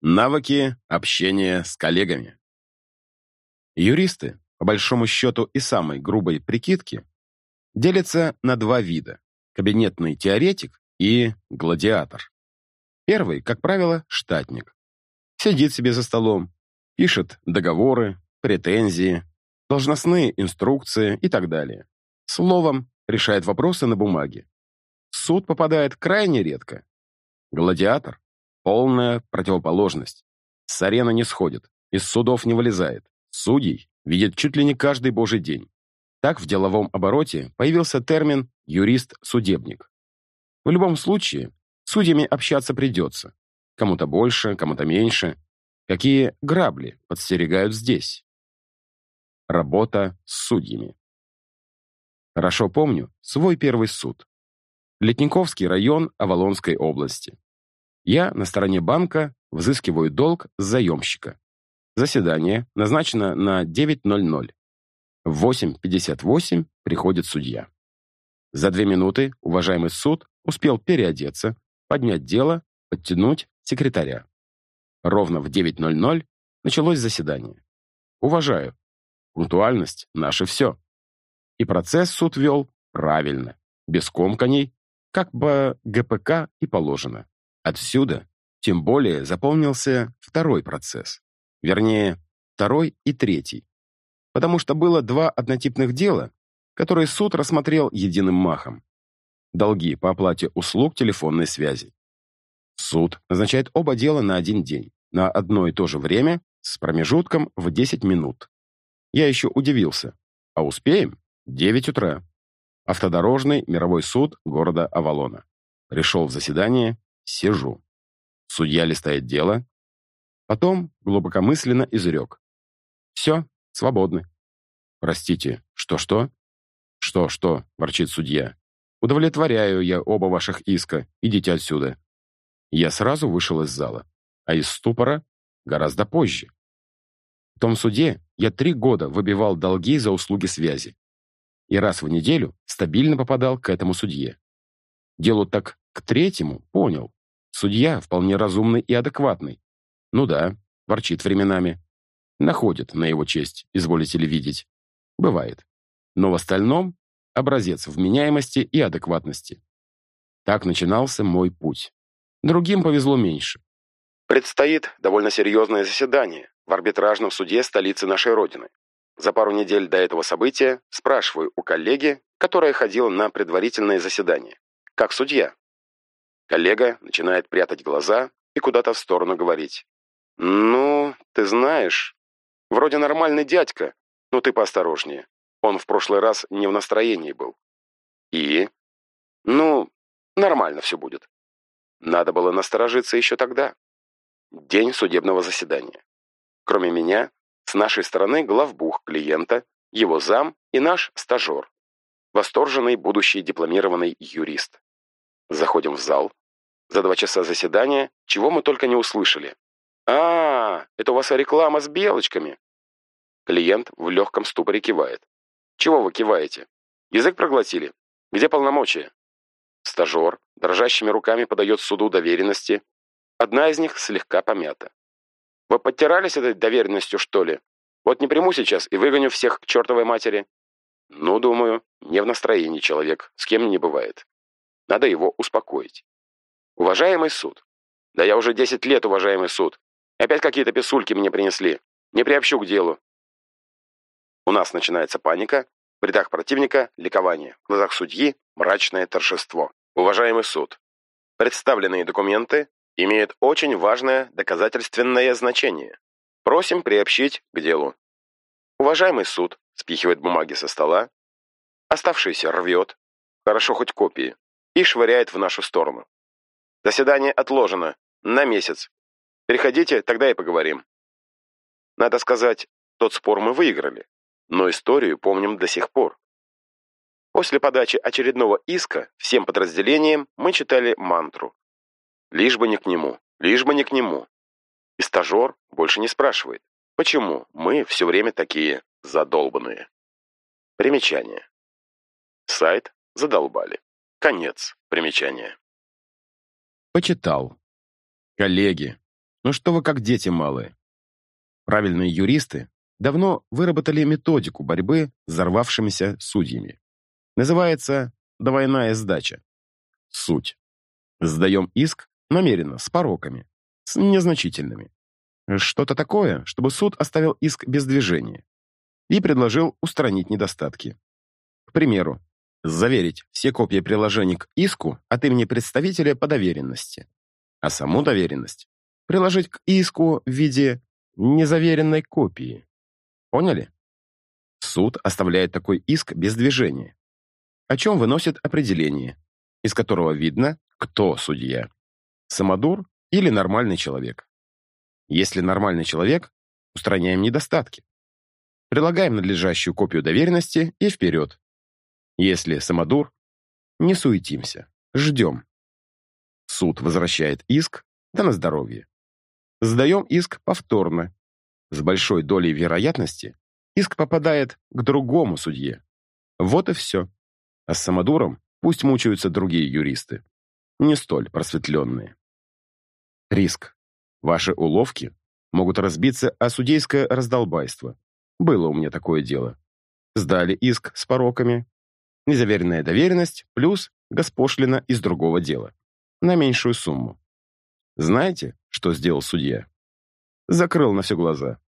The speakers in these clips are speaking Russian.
Навыки общения с коллегами. Юристы, по большому счету и самой грубой прикидки, делятся на два вида – кабинетный теоретик и гладиатор. Первый, как правило, штатник. Сидит себе за столом, пишет договоры, претензии, должностные инструкции и так далее. Словом, решает вопросы на бумаге. Суд попадает крайне редко. Гладиатор — полная противоположность. С арены не сходит, из судов не вылезает. Судей видит чуть ли не каждый божий день. Так в деловом обороте появился термин «юрист-судебник». В любом случае, судьями общаться придется. Кому-то больше, кому-то меньше. Какие грабли подстерегают здесь? Работа с судьями. Хорошо помню свой первый суд. Летниковский район Авалонской области. Я на стороне банка взыскиваю долг с заемщика. Заседание назначено на 9.00. В 8.58 приходит судья. За две минуты уважаемый суд успел переодеться, поднять дело, подтянуть секретаря. Ровно в 9.00 началось заседание. Уважаю. Пунктуальность — наше все. И процесс суд вел правильно, без комканий, как бы ГПК и положено. Отсюда тем более запомнился второй процесс. Вернее, второй и третий. Потому что было два однотипных дела, которые суд рассмотрел единым махом. Долги по оплате услуг телефонной связи. Суд назначает оба дела на один день, на одно и то же время, с промежутком в 10 минут. Я еще удивился. А успеем? 9 утра. Автодорожный мировой суд города Авалона. Пришел в заседание, сижу. Судья листает дело. Потом глубокомысленно изрек. Все, свободны. Простите, что-что? Что-что, ворчит судья. Удовлетворяю я оба ваших иска. Идите отсюда. Я сразу вышел из зала. А из ступора гораздо позже. В том суде я три года выбивал долги за услуги связи и раз в неделю стабильно попадал к этому судье. Делу так к третьему понял. Судья вполне разумный и адекватный. Ну да, ворчит временами. Находит на его честь, изволите ли видеть. Бывает. Но в остальном образец вменяемости и адекватности. Так начинался мой путь. Другим повезло меньше. Предстоит довольно серьезное заседание в арбитражном суде столицы нашей Родины. За пару недель до этого события спрашиваю у коллеги, которая ходила на предварительное заседание. Как судья? Коллега начинает прятать глаза и куда-то в сторону говорить. «Ну, ты знаешь, вроде нормальный дядька, но ты поосторожнее. Он в прошлый раз не в настроении был». «И?» «Ну, нормально все будет». Надо было насторожиться еще тогда. День судебного заседания. Кроме меня, с нашей стороны главбух клиента, его зам и наш стажер. Восторженный будущий дипломированный юрист. Заходим в зал. За два часа заседания, чего мы только не услышали. «А, это у вас реклама с белочками!» Клиент в легком ступоре кивает. «Чего вы киваете? Язык проглотили? Где полномочия?» Стажер дрожащими руками подает суду доверенности. Одна из них слегка помята. Вы подтирались этой доверенностью, что ли? Вот не приму сейчас и выгоню всех к чертовой матери. Ну, думаю, не в настроении человек, с кем не бывает. Надо его успокоить. Уважаемый суд. Да я уже 10 лет, уважаемый суд. Опять какие-то писульки мне принесли. Не приобщу к делу. У нас начинается паника, в рядах противника – ликование, в глазах судьи – мрачное торжество. Уважаемый суд. Представленные документы имеет очень важное доказательственное значение. Просим приобщить к делу. Уважаемый суд спихивает бумаги со стола, оставшиеся рвет, хорошо хоть копии, и швыряет в нашу сторону. Заседание отложено на месяц. Переходите, тогда и поговорим. Надо сказать, тот спор мы выиграли, но историю помним до сих пор. После подачи очередного иска всем подразделениям мы читали мантру Лишь бы не к нему, лишь бы не к нему. И стажер больше не спрашивает, почему мы все время такие задолбанные. Примечание. Сайт задолбали. Конец примечания. Почитал. Коллеги. Ну что вы как дети малые. Правильные юристы давно выработали методику борьбы с взорвавшимися судьями. Называется «двойная сдача». Суть. Сдаем иск намеренно, с пороками, с незначительными. Что-то такое, чтобы суд оставил иск без движения и предложил устранить недостатки. К примеру, заверить все копии приложений к иску от имени представителя по доверенности, а саму доверенность приложить к иску в виде незаверенной копии. Поняли? Суд оставляет такой иск без движения, о чем выносит определение, из которого видно, кто судья. Самодур или нормальный человек. Если нормальный человек, устраняем недостатки. Прилагаем надлежащую копию доверенности и вперед. Если самодур, не суетимся, ждем. Суд возвращает иск, да на здоровье. Сдаем иск повторно. С большой долей вероятности иск попадает к другому судье. Вот и все. А с самодуром пусть мучаются другие юристы. Не столь просветленные. Риск. Ваши уловки могут разбиться о судейское раздолбайство. Было у меня такое дело. Сдали иск с пороками, незаверенная доверенность плюс госпошлина из другого дела. На меньшую сумму. Знаете, что сделал судья? Закрыл на все глаза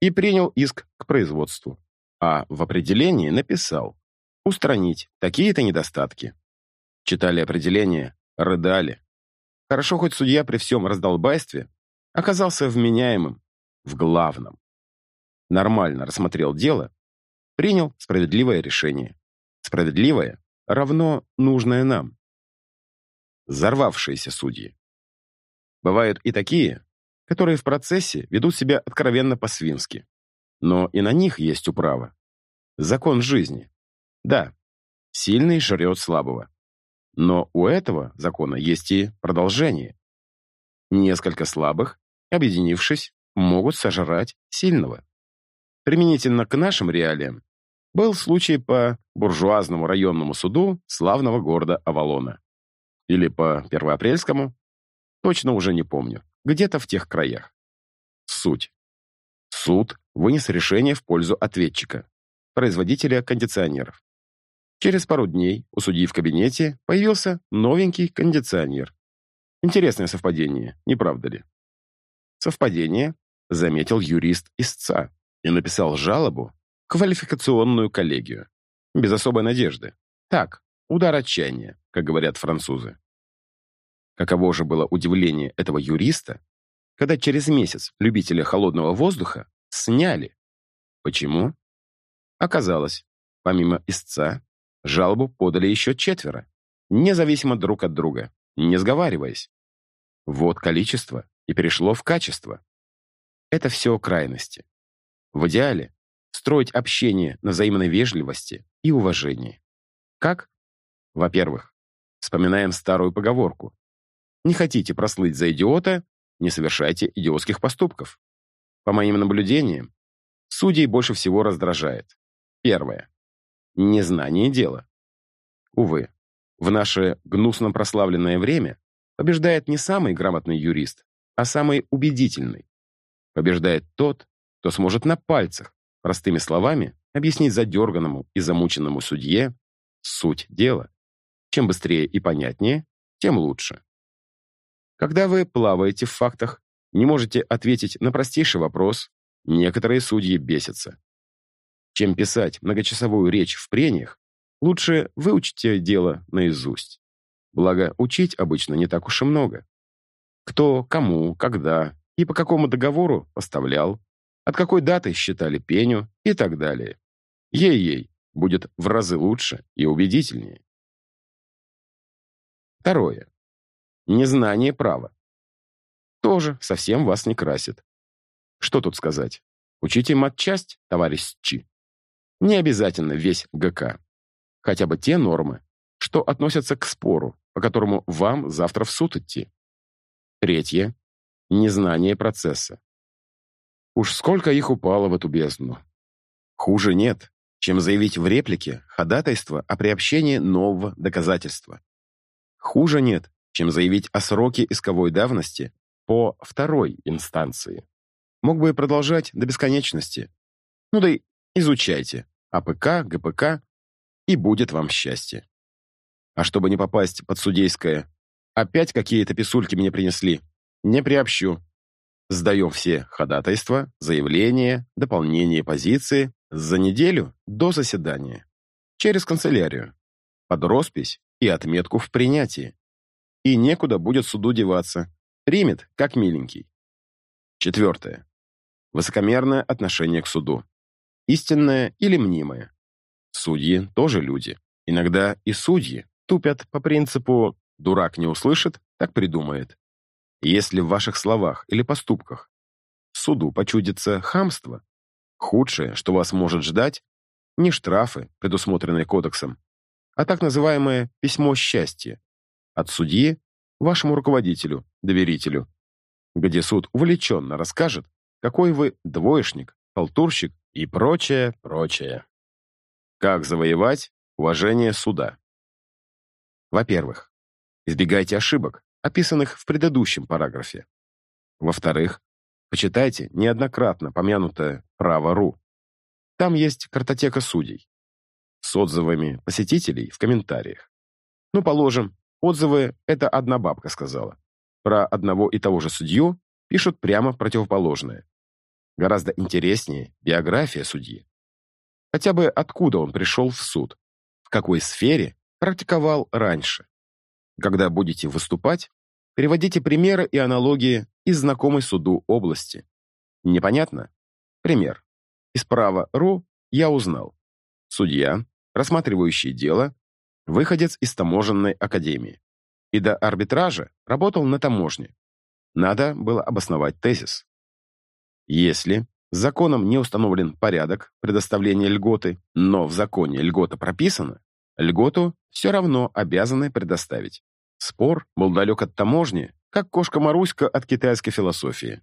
и принял иск к производству. А в определении написал «Устранить такие-то недостатки». Читали определение, рыдали. Хорошо, хоть судья при всем раздолбайстве оказался вменяемым в главном. Нормально рассмотрел дело, принял справедливое решение. Справедливое равно нужное нам. Зарвавшиеся судьи. Бывают и такие, которые в процессе ведут себя откровенно по-свински. Но и на них есть управа. Закон жизни. Да, сильный жрет слабого. Но у этого закона есть и продолжение. Несколько слабых, объединившись, могут сожрать сильного. Применительно к нашим реалиям был случай по буржуазному районному суду славного города Авалона. Или по Первоапрельскому. Точно уже не помню. Где-то в тех краях. Суть. Суд вынес решение в пользу ответчика, производителя кондиционеров. Через пару дней у судьи в кабинете появился новенький кондиционер. Интересное совпадение, не правда ли? Совпадение заметил юрист истца и написал жалобу квалификационную коллегию. Без особой надежды. Так, удар отчаяния, как говорят французы. Каково же было удивление этого юриста, когда через месяц любителя холодного воздуха сняли. Почему? Оказалось, помимо истца, жалобу подали еще четверо, независимо друг от друга, не сговариваясь. Вот количество и перешло в качество. Это все крайности. В идеале строить общение на взаимной вежливости и уважении. Как? Во-первых, вспоминаем старую поговорку. Не хотите прослыть за идиота, не совершайте идиотских поступков. По моим наблюдениям, судей больше всего раздражает. Первое. Незнание дела. Увы, в наше гнусно прославленное время побеждает не самый грамотный юрист, а самый убедительный. Побеждает тот, кто сможет на пальцах Простыми словами, объяснить задерганному и замученному судье суть дела. Чем быстрее и понятнее, тем лучше. Когда вы плаваете в фактах, не можете ответить на простейший вопрос, некоторые судьи бесятся. Чем писать многочасовую речь в прениях, лучше выучите дело наизусть. Благо, учить обычно не так уж и много. Кто, кому, когда и по какому договору поставлял, от какой даты считали пеню и так далее. Ей-ей, будет в разы лучше и убедительнее. Второе. Незнание права. Тоже совсем вас не красит. Что тут сказать? Учите матчасть, товарищ Чи. Не обязательно весь ГК. Хотя бы те нормы, что относятся к спору, по которому вам завтра в суд идти. Третье. Незнание процесса. Уж сколько их упало в эту бездну. Хуже нет, чем заявить в реплике ходатайство о приобщении нового доказательства. Хуже нет, чем заявить о сроке исковой давности по второй инстанции. Мог бы и продолжать до бесконечности. Ну да и изучайте АПК, ГПК, и будет вам счастье. А чтобы не попасть под судейское, опять какие-то писульки мне принесли, не приобщу. Сдаем все ходатайства, заявления, дополнение позиции за неделю до заседания. Через канцелярию. Под роспись и отметку в принятии. И некуда будет суду деваться. Примет, как миленький. Четвертое. Высокомерное отношение к суду. Истинное или мнимое. Судьи тоже люди. Иногда и судьи тупят по принципу «дурак не услышит, так придумает». Если в ваших словах или поступках суду почудится хамство, худшее, что вас может ждать, не штрафы, предусмотренные кодексом, а так называемое «письмо счастья» от судьи вашему руководителю, доверителю, где суд увлеченно расскажет, какой вы двоечник, халтурщик и прочее, прочее. Как завоевать уважение суда? Во-первых, избегайте ошибок, описанных в предыдущем параграфе. Во-вторых, почитайте неоднократно помянутое «Право.ру». Там есть картотека судей с отзывами посетителей в комментариях. Ну, положим, отзывы — это одна бабка сказала. Про одного и того же судью пишут прямо противоположное. Гораздо интереснее биография судьи. Хотя бы откуда он пришел в суд, в какой сфере практиковал раньше. Когда будете выступать, Приводите примеры и аналогии из знакомой суду области. Непонятно? Пример. Из права РУ я узнал. Судья, рассматривающий дело, выходец из таможенной академии. И до арбитража работал на таможне. Надо было обосновать тезис. Если законом не установлен порядок предоставления льготы, но в законе льгота прописана, льготу все равно обязаны предоставить. Спор был далек от таможни, как кошка Маруська от китайской философии.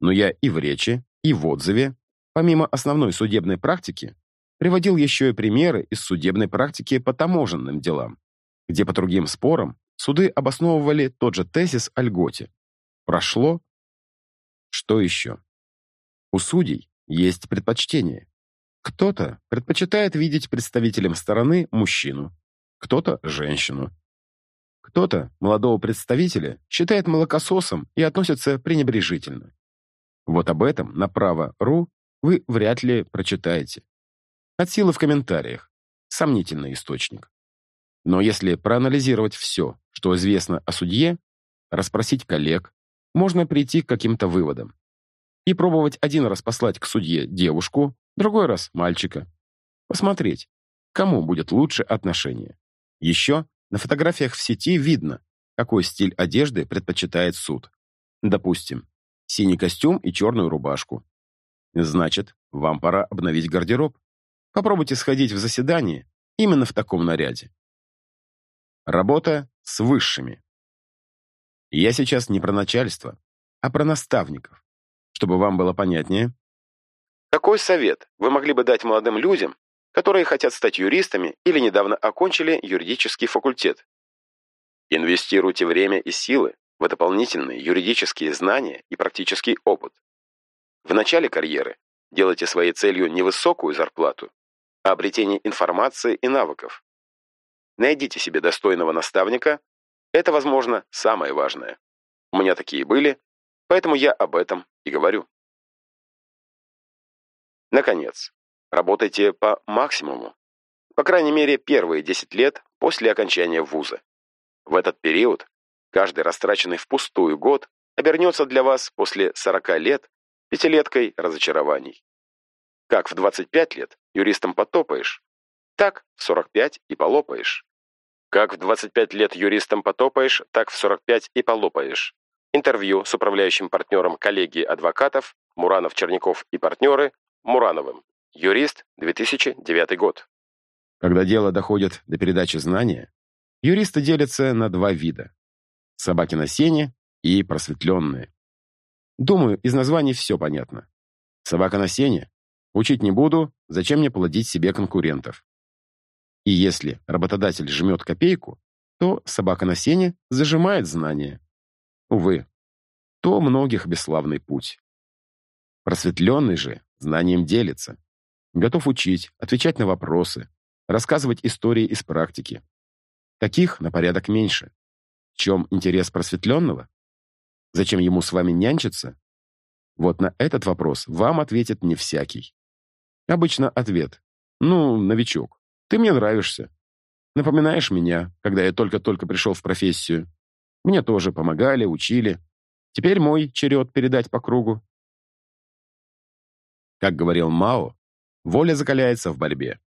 Но я и в речи, и в отзыве, помимо основной судебной практики, приводил еще и примеры из судебной практики по таможенным делам, где по другим спорам суды обосновывали тот же тезис о льготе. Прошло. Что еще? У судей есть предпочтение. Кто-то предпочитает видеть представителем стороны мужчину, кто-то – женщину, кто-то молодого представителя считает молокососом и относится пренебрежительно. Вот об этом на право.ру вы вряд ли прочитаете. От силы в комментариях. Сомнительный источник. Но если проанализировать все, что известно о судье, расспросить коллег, можно прийти к каким-то выводам. И пробовать один раз послать к судье девушку, другой раз мальчика. Посмотреть, кому будет лучше отношение. Еще на фотографиях в сети видно, какой стиль одежды предпочитает суд. Допустим, синий костюм и черную рубашку. Значит, вам пора обновить гардероб. Попробуйте сходить в заседание именно в таком наряде. Работа с высшими. Я сейчас не про начальство, а про наставников. Чтобы вам было понятнее. Какой совет вы могли бы дать молодым людям, которые хотят стать юристами или недавно окончили юридический факультет. Инвестируйте время и силы в дополнительные юридические знания и практический опыт. В начале карьеры делайте своей целью не высокую зарплату, а обретение информации и навыков. Найдите себе достойного наставника, это, возможно, самое важное. У меня такие были, поэтому я об этом и говорю. Наконец, Работайте по максимуму. По крайней мере, первые 10 лет после окончания вуза. В этот период каждый растраченный впустую год обернется для вас после 40 лет пятилеткой разочарований. Как в 25 лет юристом потопаешь, так в 45 и полопаешь. Как в 25 лет юристом потопаешь, так в 45 и полопаешь. Интервью с управляющим партнером коллегии адвокатов Муранов, Черняков и партнеры Мурановым. Юрист, 2009 год. Когда дело доходит до передачи знания, юристы делятся на два вида. Собаки на сене и просветленные. Думаю, из названий все понятно. Собака на сене. Учить не буду, зачем мне плодить себе конкурентов. И если работодатель жмет копейку, то собака на сене зажимает знания. Увы, то многих бесславный путь. Просветленный же знанием делится, готов учить, отвечать на вопросы, рассказывать истории из практики. Таких на порядок меньше. В чем интерес просветленного? Зачем ему с вами нянчиться? Вот на этот вопрос вам ответит не всякий. Обычно ответ «Ну, новичок, ты мне нравишься. Напоминаешь меня, когда я только-только пришел в профессию. Мне тоже помогали, учили. Теперь мой черед передать по кругу». Как говорил Мао, воля закаляется в борьбе.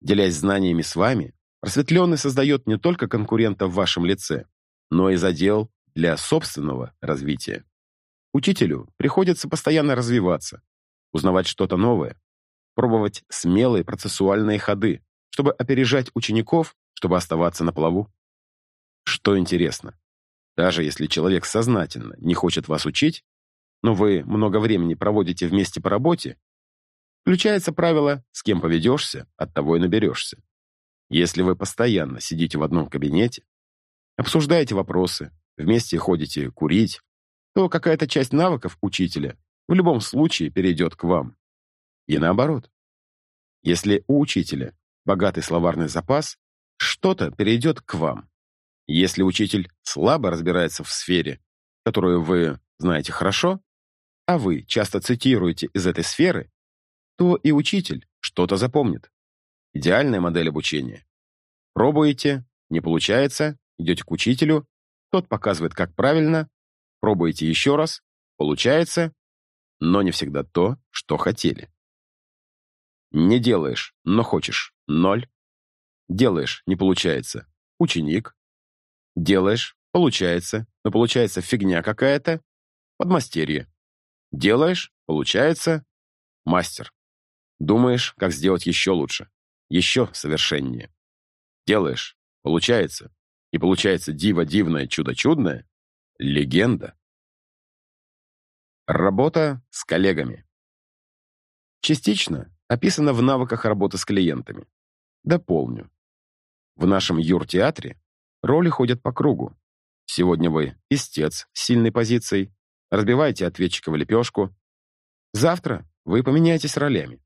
Делясь знаниями с вами, просветленный создает не только конкурента в вашем лице, но и задел для собственного развития. Учителю приходится постоянно развиваться, узнавать что-то новое, пробовать смелые процессуальные ходы, чтобы опережать учеников, чтобы оставаться на плаву. Что интересно, даже если человек сознательно не хочет вас учить, но вы много времени проводите вместе по работе, включается правило «с кем поведешься, от того и наберешься». Если вы постоянно сидите в одном кабинете, обсуждаете вопросы, вместе ходите курить, то какая-то часть навыков учителя в любом случае перейдет к вам. И наоборот. Если у учителя богатый словарный запас, что-то перейдет к вам. Если учитель слабо разбирается в сфере, которую вы знаете хорошо, а вы часто цитируете из этой сферы, то и учитель что-то запомнит. Идеальная модель обучения. Пробуете, не получается, идете к учителю, тот показывает, как правильно, пробуете еще раз, получается, но не всегда то, что хотели. Не делаешь, но хочешь – ноль. Делаешь – не получается – ученик. Делаешь – получается, но получается фигня какая-то – подмастерье. Делаешь – получается – мастер. Думаешь, как сделать еще лучше, еще совершеннее. Делаешь – получается, и получается диво дивное, чудо чудное – легенда. Работа с коллегами. Частично описано в навыках работы с клиентами. Дополню. В нашем юртеатре роли ходят по кругу. Сегодня вы истец с сильной позицией, разбиваете ответчика в лепешку. Завтра вы поменяетесь ролями.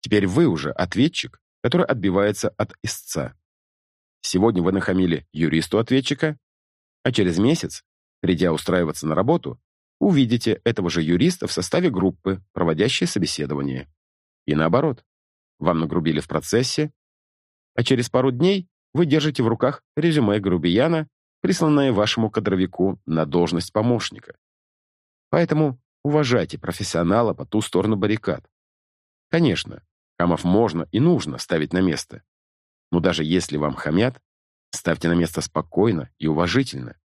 Теперь вы уже ответчик, который отбивается от истца. Сегодня вы нахамили юристу ответчика, а через месяц, придя устраиваться на работу, увидите этого же юриста в составе группы, проводящей собеседование. И наоборот, вам нагрубили в процессе, а через пару дней вы держите в руках резюме грубияна, присланное вашему кадровику на должность помощника. Поэтому уважайте профессионала по ту сторону баррикад. Конечно, хамов можно и нужно ставить на место. Но даже если вам хамят, ставьте на место спокойно и уважительно.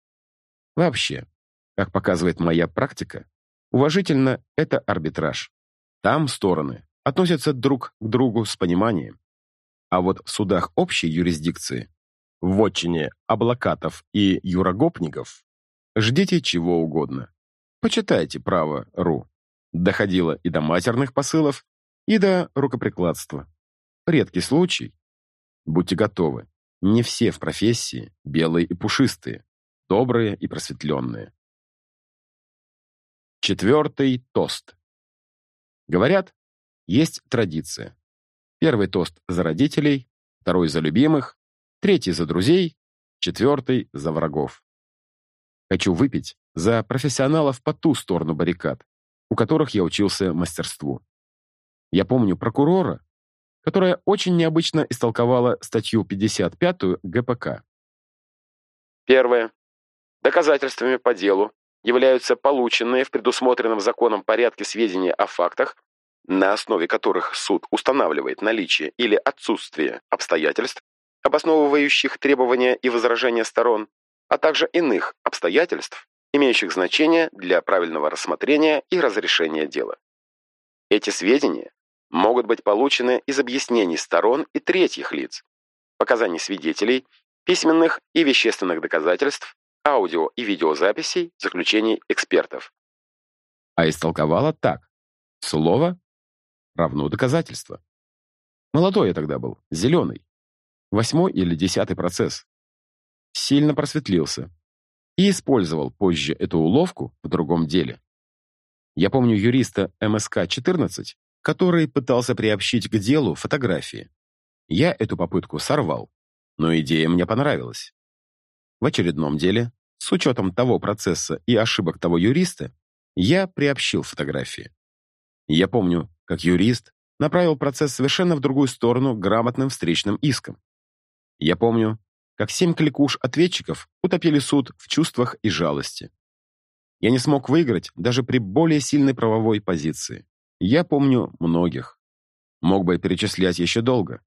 Вообще, как показывает моя практика, уважительно — это арбитраж. Там стороны относятся друг к другу с пониманием. А вот в судах общей юрисдикции, в отчине облакатов и юрогопников, ждите чего угодно. Почитайте право РУ. Доходило и до матерных посылов, и до рукоприкладства. Редкий случай. Будьте готовы. Не все в профессии белые и пушистые, добрые и просветленные. Четвертый тост. Говорят, есть традиция. Первый тост за родителей, второй за любимых, третий за друзей, четвертый за врагов. Хочу выпить за профессионалов по ту сторону баррикад, у которых я учился мастерству. Я помню прокурора, которая очень необычно истолковала статью 55 ГПК. Первое. Доказательствами по делу являются полученные в предусмотренном законом порядке сведения о фактах, на основе которых суд устанавливает наличие или отсутствие обстоятельств, обосновывающих требования и возражения сторон, а также иных обстоятельств, имеющих значение для правильного рассмотрения и разрешения дела. Эти сведения могут быть получены из объяснений сторон и третьих лиц, показаний свидетелей, письменных и вещественных доказательств, аудио и видеозаписей, заключений экспертов. А истолковала так. Слово равно доказательство. Молодой я тогда был, зеленый. Восьмой или десятый процесс. Сильно просветлился. и использовал позже эту уловку в другом деле. Я помню юриста МСК-14, который пытался приобщить к делу фотографии. Я эту попытку сорвал, но идея мне понравилась. В очередном деле, с учетом того процесса и ошибок того юриста, я приобщил фотографии. Я помню, как юрист направил процесс совершенно в другую сторону грамотным встречным иском. Я помню, как семь кликуш ответчиков утопили суд в чувствах и жалости. Я не смог выиграть даже при более сильной правовой позиции. Я помню многих. Мог бы перечислять еще долго.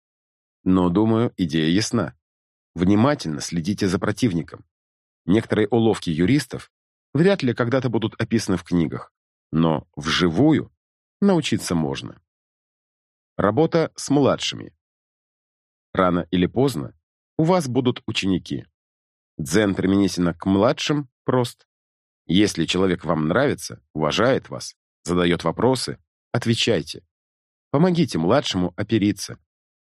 Но, думаю, идея ясна. Внимательно следите за противником. Некоторые уловки юристов вряд ли когда-то будут описаны в книгах, но вживую научиться можно. Работа с младшими. Рано или поздно у вас будут ученики. Дзен применительно к младшим прост. Если человек вам нравится, уважает вас, задает вопросы, отвечайте. Помогите младшему опериться.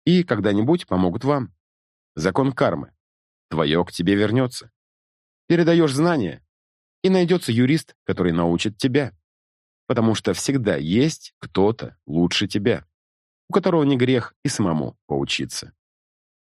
И когда-нибудь помогут вам. Закон кармы. Твое к тебе вернется. Передаешь знания, и найдется юрист, который научит тебя. Потому что всегда есть кто-то лучше тебя, у которого не грех и самому поучиться.